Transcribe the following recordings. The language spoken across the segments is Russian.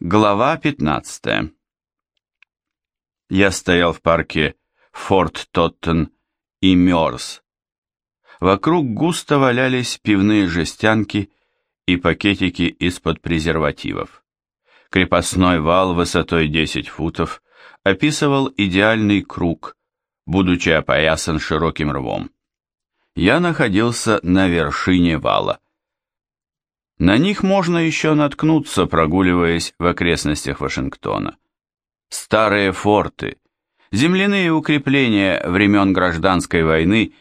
Глава 15 Я стоял в парке Форт Тоттен и мерз. Вокруг густо валялись пивные жестянки и пакетики из-под презервативов. Крепостной вал высотой 10 футов описывал идеальный круг, будучи опоясан широким рвом. Я находился на вершине вала. На них можно еще наткнуться, прогуливаясь в окрестностях Вашингтона. Старые форты, земляные укрепления времен гражданской войны,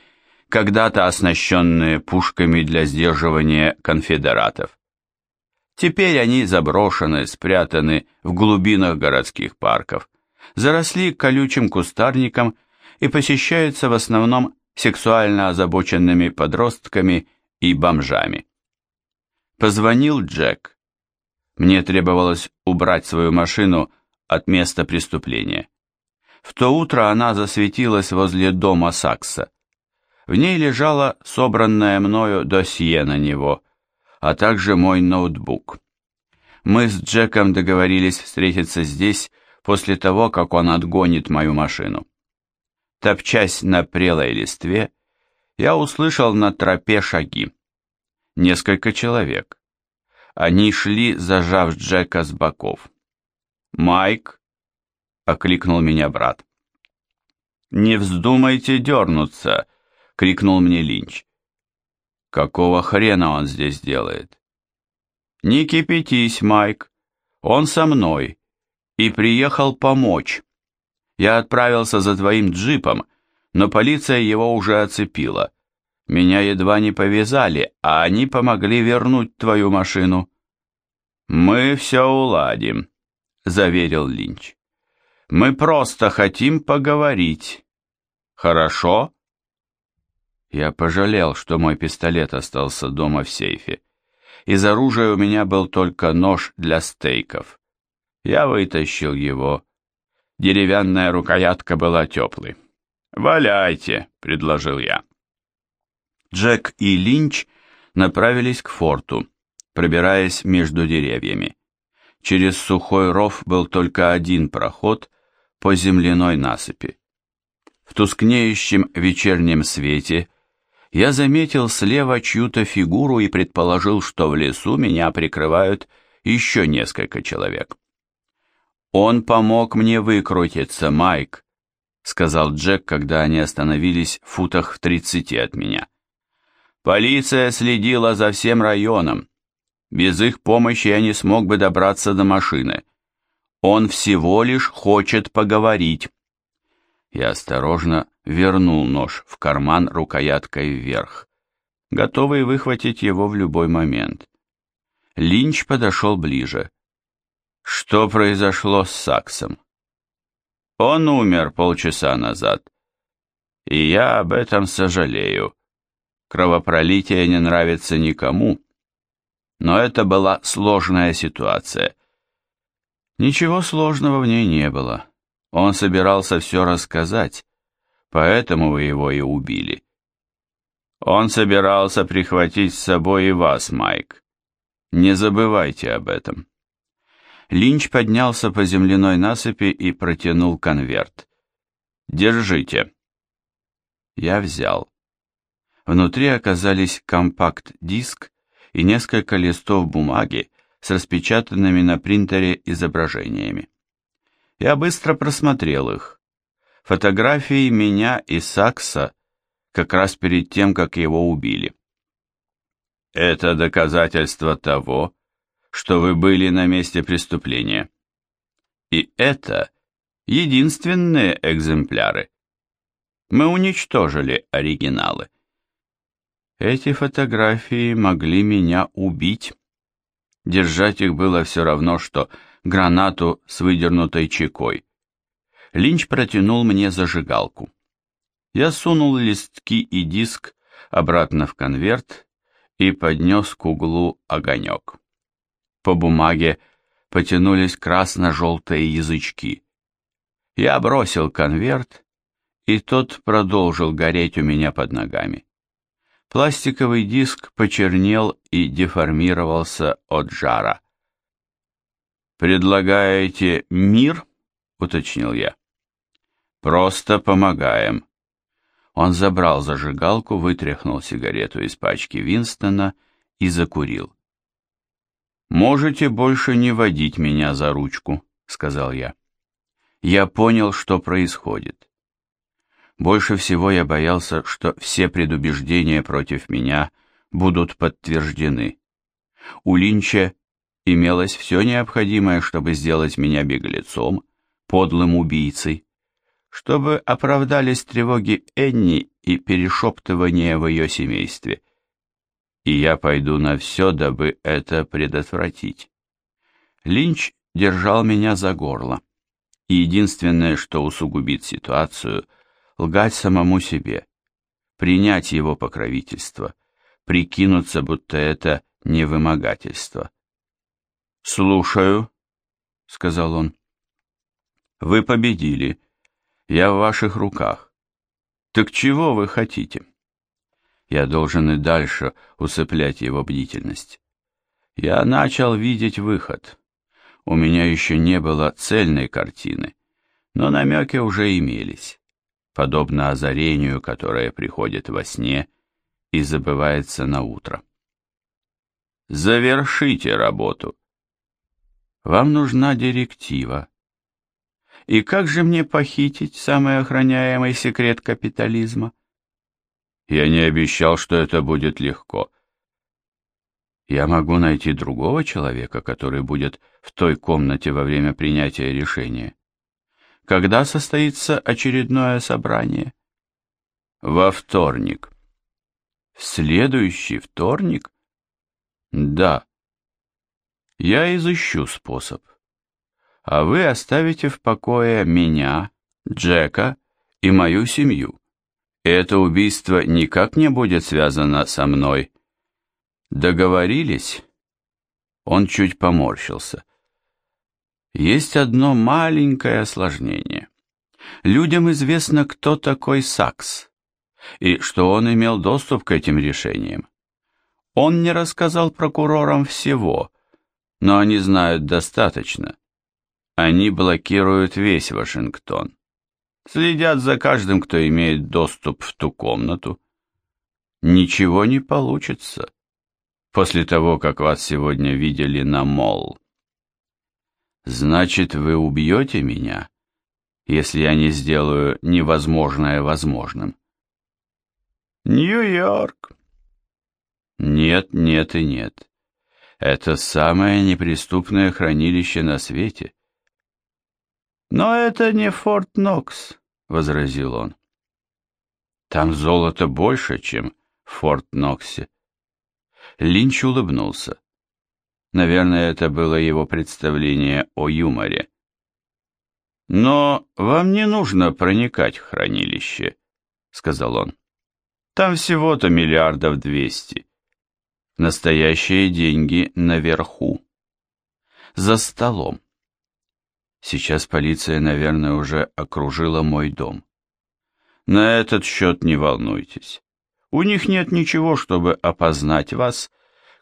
когда-то оснащенные пушками для сдерживания конфедератов. Теперь они заброшены, спрятаны в глубинах городских парков, заросли колючим кустарником и посещаются в основном сексуально озабоченными подростками и бомжами. Позвонил Джек. Мне требовалось убрать свою машину от места преступления. В то утро она засветилась возле дома Сакса. В ней лежало собранное мною досье на него, а также мой ноутбук. Мы с Джеком договорились встретиться здесь после того, как он отгонит мою машину. Топчась на прелой листве, я услышал на тропе шаги несколько человек. Они шли, зажав Джека с боков. «Майк!» — окликнул меня брат. «Не вздумайте дернуться!» — крикнул мне Линч. «Какого хрена он здесь делает?» «Не кипятись, Майк. Он со мной и приехал помочь. Я отправился за твоим джипом, но полиция его уже оцепила. Меня едва не повязали, а они помогли вернуть твою машину». «Мы все уладим», — заверил Линч. «Мы просто хотим поговорить. Хорошо?» Я пожалел, что мой пистолет остался дома в сейфе. Из оружия у меня был только нож для стейков. Я вытащил его. Деревянная рукоятка была теплой. «Валяйте», — предложил я. Джек и Линч направились к форту, пробираясь между деревьями. Через сухой ров был только один проход по земляной насыпи. В тускнеющем вечернем свете я заметил слева чью-то фигуру и предположил, что в лесу меня прикрывают еще несколько человек. «Он помог мне выкрутиться, Майк», — сказал Джек, когда они остановились в футах в тридцати от меня. Полиция следила за всем районом. Без их помощи я не смог бы добраться до машины. Он всего лишь хочет поговорить. Я осторожно вернул нож в карман рукояткой вверх, готовый выхватить его в любой момент. Линч подошел ближе. Что произошло с Саксом? Он умер полчаса назад. И я об этом сожалею. Кровопролитие не нравится никому, но это была сложная ситуация. Ничего сложного в ней не было. Он собирался все рассказать, поэтому вы его и убили. Он собирался прихватить с собой и вас, Майк. Не забывайте об этом. Линч поднялся по земляной насыпи и протянул конверт. «Держите». Я взял. Внутри оказались компакт-диск и несколько листов бумаги с распечатанными на принтере изображениями. Я быстро просмотрел их. Фотографии меня и Сакса как раз перед тем, как его убили. Это доказательство того, что вы были на месте преступления. И это единственные экземпляры. Мы уничтожили оригиналы. Эти фотографии могли меня убить. Держать их было все равно, что гранату с выдернутой чекой. Линч протянул мне зажигалку. Я сунул листки и диск обратно в конверт и поднес к углу огонек. По бумаге потянулись красно-желтые язычки. Я бросил конверт, и тот продолжил гореть у меня под ногами. Пластиковый диск почернел и деформировался от жара. «Предлагаете мир?» — уточнил я. «Просто помогаем». Он забрал зажигалку, вытряхнул сигарету из пачки Винстона и закурил. «Можете больше не водить меня за ручку», — сказал я. Я понял, что происходит. Больше всего я боялся, что все предубеждения против меня будут подтверждены. У Линча имелось все необходимое, чтобы сделать меня беглецом, подлым убийцей, чтобы оправдались тревоги Энни и перешептывания в ее семействе. И я пойду на все, дабы это предотвратить. Линч держал меня за горло. И единственное, что усугубит ситуацию, лгать самому себе, принять его покровительство, прикинуться, будто это не вымогательство. «Слушаю», — сказал он. «Вы победили. Я в ваших руках. Так чего вы хотите?» Я должен и дальше усыплять его бдительность. Я начал видеть выход. У меня еще не было цельной картины, но намеки уже имелись, подобно озарению, которое приходит во сне и забывается на утро. Завершите работу. Вам нужна директива. И как же мне похитить самый охраняемый секрет капитализма? Я не обещал, что это будет легко. Я могу найти другого человека, который будет в той комнате во время принятия решения. Когда состоится очередное собрание? Во вторник. В следующий вторник? Да. Я изыщу способ. А вы оставите в покое меня, Джека и мою семью. Это убийство никак не будет связано со мной. Договорились? Он чуть поморщился. Есть одно маленькое осложнение. Людям известно, кто такой Сакс, и что он имел доступ к этим решениям. Он не рассказал прокурорам всего, но они знают достаточно. Они блокируют весь Вашингтон. Следят за каждым, кто имеет доступ в ту комнату. Ничего не получится после того, как вас сегодня видели на мол. Значит, вы убьете меня, если я не сделаю невозможное возможным. Нью-Йорк. Нет, нет и нет. Это самое неприступное хранилище на свете. Но это не Форт Нокс, возразил он. Там золото больше, чем в Форт Ноксе. Линч улыбнулся. Наверное, это было его представление о юморе. «Но вам не нужно проникать в хранилище», — сказал он. «Там всего-то миллиардов двести. Настоящие деньги наверху. За столом. Сейчас полиция, наверное, уже окружила мой дом. На этот счет не волнуйтесь. У них нет ничего, чтобы опознать вас,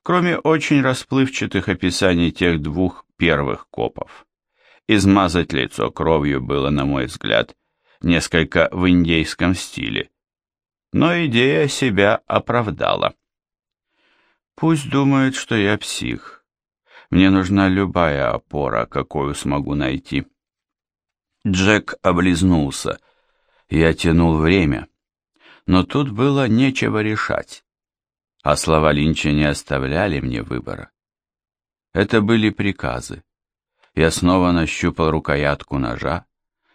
кроме очень расплывчатых описаний тех двух первых копов. Измазать лицо кровью было, на мой взгляд, несколько в индейском стиле. Но идея себя оправдала. Пусть думают, что я псих. Мне нужна любая опора, какую смогу найти. Джек облизнулся. Я тянул время. Но тут было нечего решать. А слова Линча не оставляли мне выбора. Это были приказы. Я снова нащупал рукоятку ножа,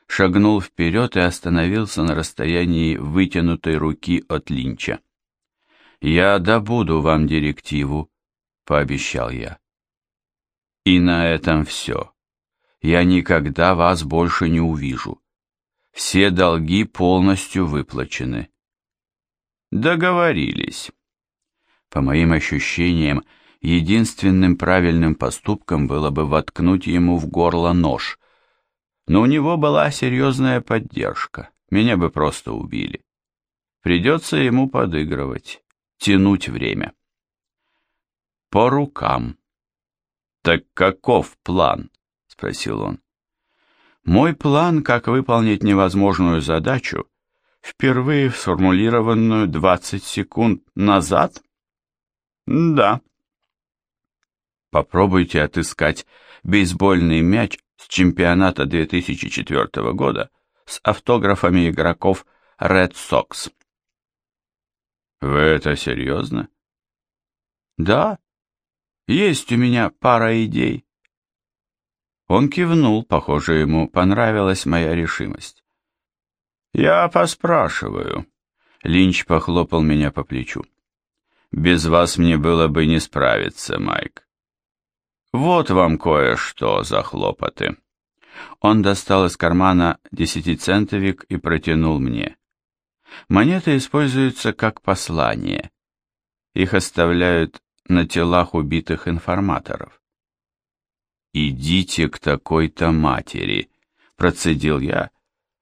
шагнул вперед и остановился на расстоянии вытянутой руки от Линча. «Я добуду вам директиву», — пообещал я. «И на этом все. Я никогда вас больше не увижу. Все долги полностью выплачены». «Договорились». По моим ощущениям, единственным правильным поступком было бы воткнуть ему в горло нож. Но у него была серьезная поддержка, меня бы просто убили. Придется ему подыгрывать тянуть время. По рукам. Так каков план? спросил он. «Мой план, как выполнить невозможную задачу, впервые сформулированную 20 секунд назад?» «Да». Попробуйте отыскать бейсбольный мяч с чемпионата 2004 года с автографами игроков Red Sox. Вы это серьезно? Да. Есть у меня пара идей. Он кивнул, похоже, ему понравилась моя решимость. Я поспрашиваю. Линч похлопал меня по плечу. Без вас мне было бы не справиться, Майк. Вот вам кое-что за хлопоты. Он достал из кармана десятицентовик и протянул мне. Монеты используются как послание. Их оставляют на телах убитых информаторов. «Идите к такой-то матери», — процедил я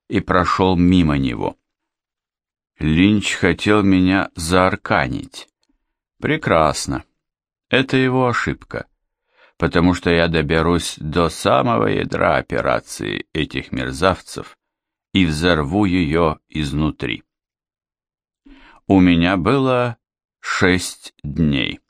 и прошел мимо него. Линч хотел меня заарканить. Прекрасно. Это его ошибка потому что я доберусь до самого ядра операции этих мерзавцев и взорву ее изнутри. У меня было шесть дней.